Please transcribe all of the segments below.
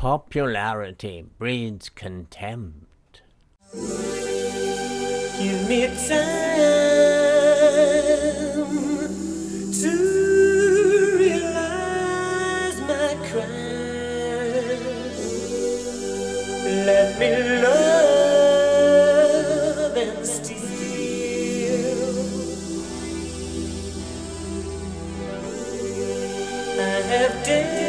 Popularity breeds contempt. Give me time to realize my crime. Let me love and steal. I have.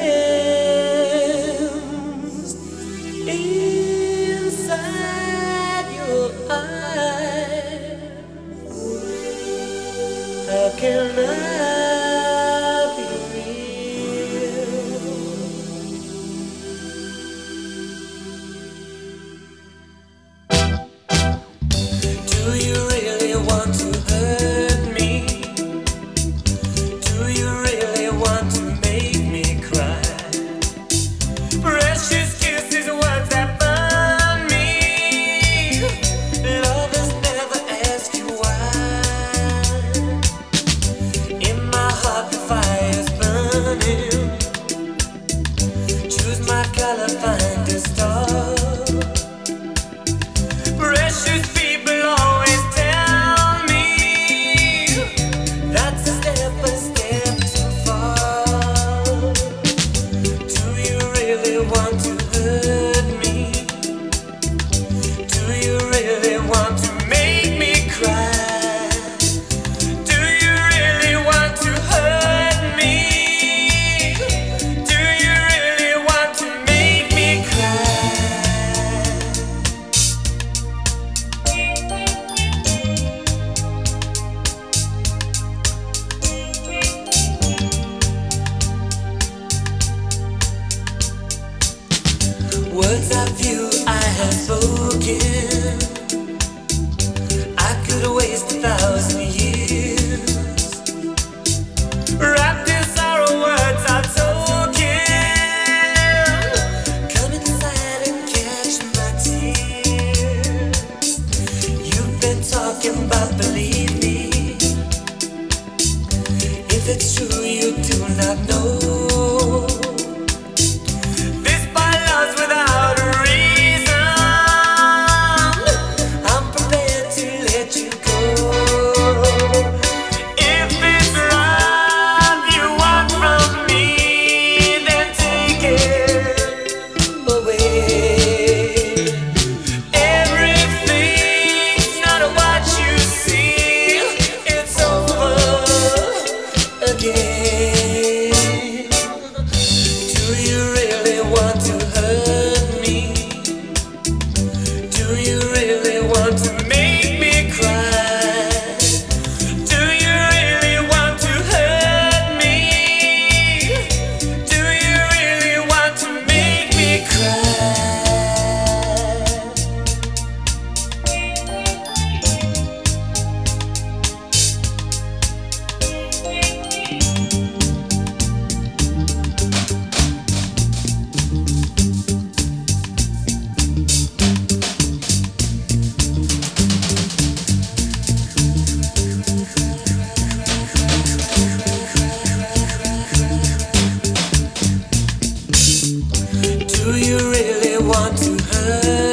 Words I have spoken. I could waste a thousand years. Wrapped in sorrow, words are spoken. Come inside and catch my tears. You've been talking about believe me. If it's true, you do not know. göre